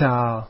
Ciao